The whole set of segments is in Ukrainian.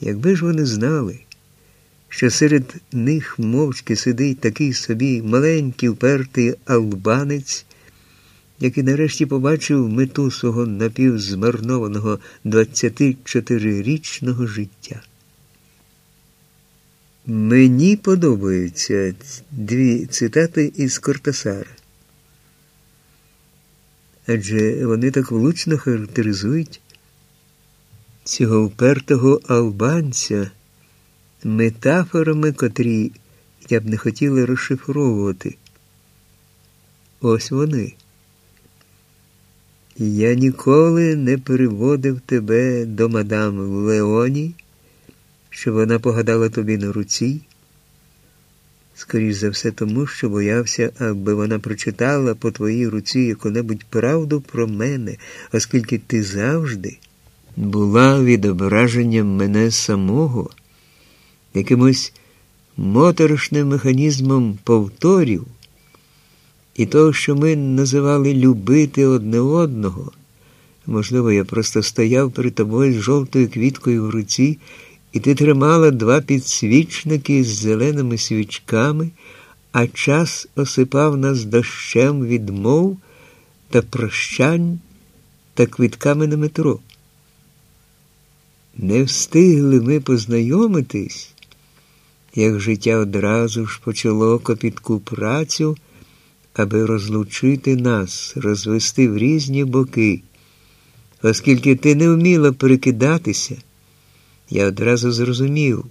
Якби ж вони знали, що серед них мовчки сидить такий собі маленький упертий албанець, який нарешті побачив мету свого напівзмарнованого 24-річного життя. Мені подобаються дві цитати із Кортасара. Адже вони так влучно характеризують цього упертого албанця метафорами, котрі я б не хотіла розшифровувати. Ось вони. Я ніколи не переводив тебе до мадам Леоні, що вона погадала тобі на руці. Скоріше за все тому, що боявся, аби вона прочитала по твоїй руці яку-небудь правду про мене, оскільки ти завжди була відображенням мене самого, якимось моторошним механізмом повторів і того, що ми називали любити одне одного. Можливо, я просто стояв перед тобою з жовтою квіткою в руці, і ти тримала два підсвічники з зеленими свічками, а час осипав нас дощем відмов та прощань та квітками на метро. Не встигли ми познайомитись, як життя одразу ж почало копітку працю, аби розлучити нас, розвести в різні боки. Оскільки ти не вміла перекидатися, я одразу зрозумів,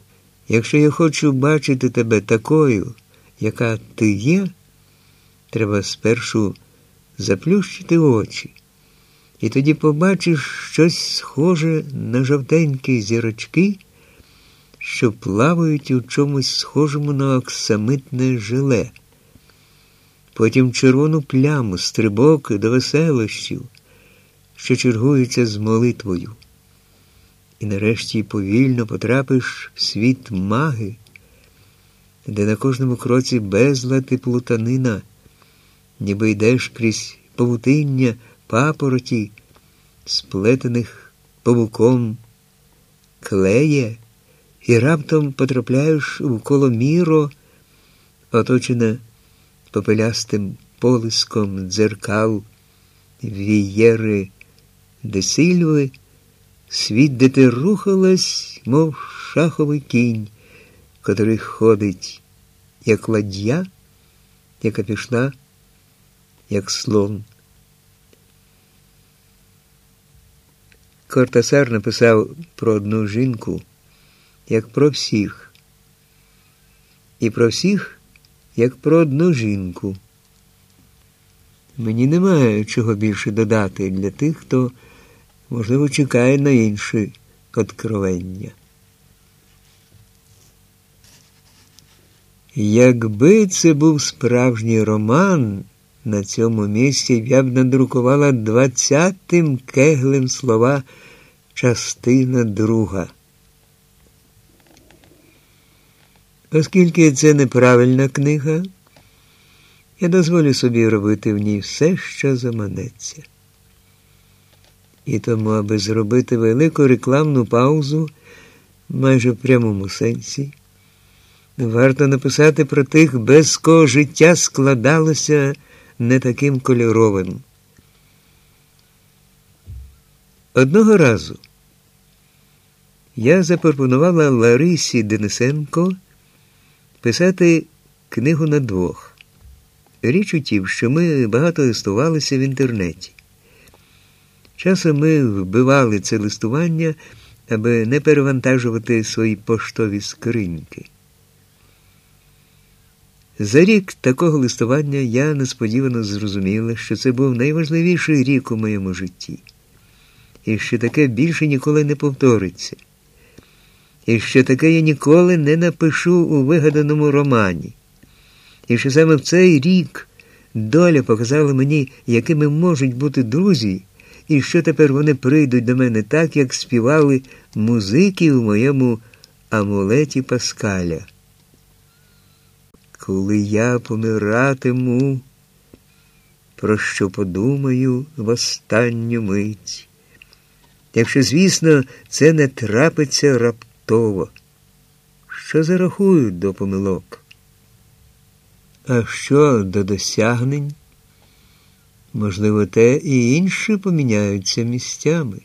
якщо я хочу бачити тебе такою, яка ти є, треба спершу заплющити очі. І тоді побачиш щось схоже на жовтенькі зірочки, що плавають у чомусь схожому на оксамитне жиле, потім червону пляму, стрибок до веселощів, що чергуються з молитвою. І нарешті повільно потрапиш в світ маги, де на кожному кроці безлад і плутанина, ніби йдеш крізь павутиння папороті, сплетених павуком клеє, і раптом потрапляєш в коломіро, оточене попелястим полиском дзеркал вієри Десильви, світ, де ти рухалась, мов шаховий кінь, котрий ходить, як ладья, яка пішла, як слон. Кортасар написав про одну жінку, як про всіх, і про всіх, як про одну жінку. Мені немає чого більше додати для тих, хто, можливо, чекає на інші откровення. Якби це був справжній роман, на цьому місці я б надрукувала двадцятим кеглем слова частина друга. Оскільки це неправильна книга, я дозволю собі робити в ній все, що заманеться. І тому, аби зробити велику рекламну паузу, майже в прямому сенсі, варто написати про тих, без кого життя складалося не таким кольоровим. Одного разу я запропонувала Ларисі Денисенко писати книгу на двох. Річ у тім, що ми багато листувалися в інтернеті. Часом ми вбивали це листування, аби не перевантажувати свої поштові скриньки. За рік такого листування я несподівано зрозуміла, що це був найважливіший рік у моєму житті, і що таке більше ніколи не повториться, і що таке я ніколи не напишу у вигаданому романі, і що саме в цей рік доля показала мені, якими можуть бути друзі, і що тепер вони прийдуть до мене так, як співали музики у моєму амулеті Паскаля. Коли я помиратиму, про що подумаю в останню мить. Якщо, звісно, це не трапиться раптово. що зарахують до помилок. А що до досягнень? Можливо, те і інші поміняються місцями.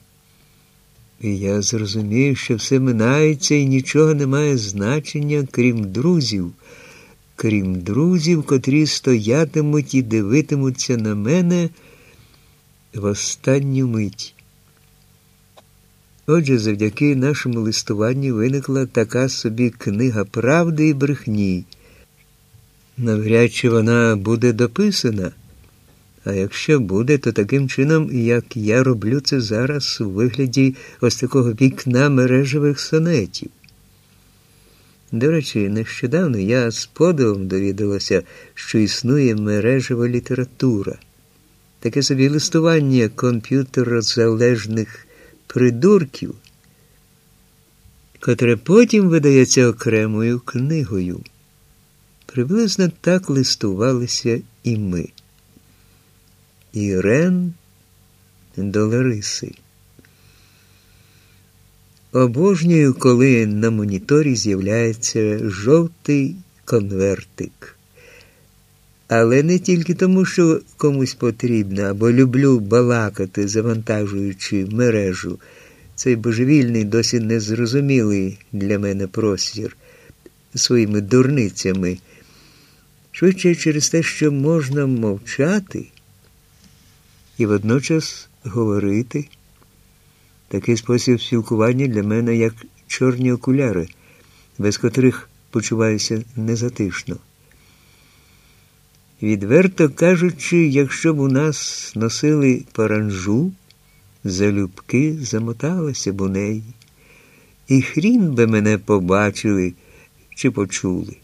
І я зрозумів, що все минається і нічого не має значення, крім друзів, крім друзів, котрі стоятимуть і дивитимуться на мене в останню мить. Отже, завдяки нашому листуванню виникла така собі книга правди і брехні. Навряд чи вона буде дописана. А якщо буде, то таким чином, як я роблю це зараз у вигляді ось такого вікна мережевих сонетів. До речі, нещодавно я з подивом довідалася, що існує мережева література, таке собі листування комп'ютерозалежних придурків, котре потім видається окремою книгою. Приблизно так листувалися і ми. Ірен до Лариси. Обожнюю, коли на моніторі з'являється жовтий конвертик. Але не тільки тому, що комусь потрібно, або люблю балакати, завантажуючи мережу. Цей божевільний, досі незрозумілий для мене простір своїми дурницями. Швидше через те, що можна мовчати і водночас говорити. Такий спосіб спілкування для мене як чорні окуляри, без котрих почуваюся незатишно. Відверто кажучи, якщо б у нас носили паранжу, залюбки замоталася б у неї, і хрін би мене побачили чи почули.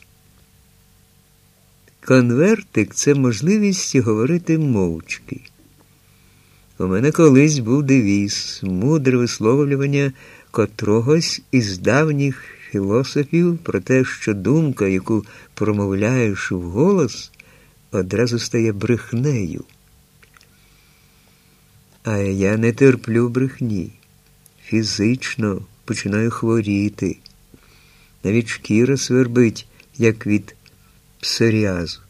Конвертик це можливість говорити мовчки. У мене колись був девіз, мудре висловлювання котрогось із давніх філософів про те, що думка, яку промовляєш вголос, одразу стає брехнею. А я не терплю брехні. Фізично починаю хворіти. Навіть шкіра свербить, як від псоріазу.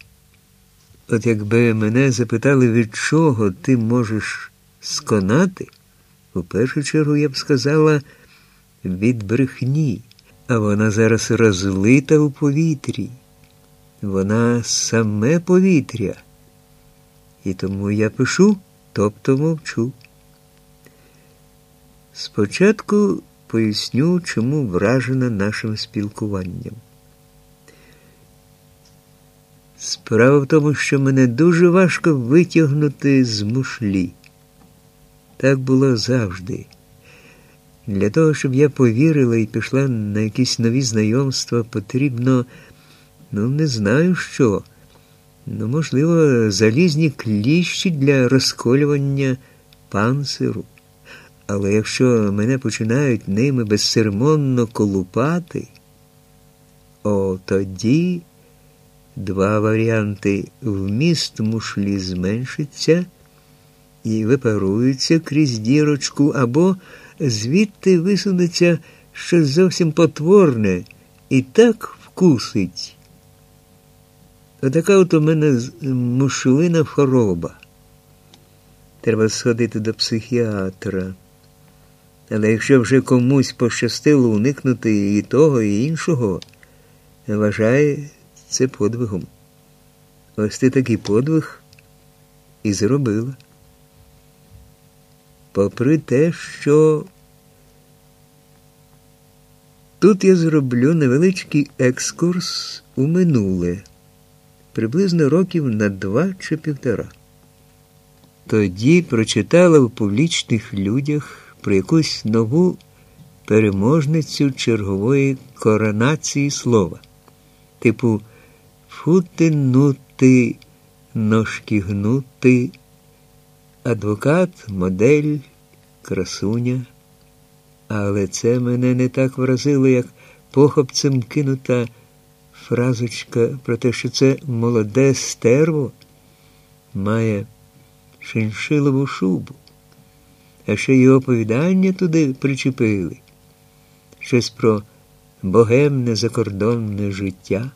От якби мене запитали, від чого ти можеш сконати, у першу чергу я б сказала від брехні, а вона зараз розлита у повітрі. Вона саме повітря. І тому я пишу, тобто мовчу. Спочатку поясню, чому вражена нашим спілкуванням. Справа в тому, що мене дуже важко витягнути з мушлі. Так було завжди. Для того, щоб я повірила і пішла на якісь нові знайомства, потрібно, ну, не знаю що, ну, можливо, залізні кліщі для розколювання панциру. Але якщо мене починають ними безцеремонно колупати, о тоді два варіанти вміст мушлі зменшиться і випарується крізь дірочку, або звідти висунеться щось зовсім потворне і так вкусить. Отака от у мене мушлина хвороба. Треба сходити до психіатра. Але якщо вже комусь пощастило уникнути і того, і іншого, вважає це подвигом. Ось ти такий подвиг і зробила попри те, що тут я зроблю невеличкий екскурс у минуле, приблизно років на два чи півтора. Тоді прочитала в публічних людях про якусь нову переможницю чергової коронації слова, типу фути нути, ножки гнути адвокат, модель, красуня. Але це мене не так вразило, як похопцем кинута фразочка про те, що це молоде стерво має шиншилову шубу, а ще й оповідання туди причепили. Щось про богемне закордонне життя.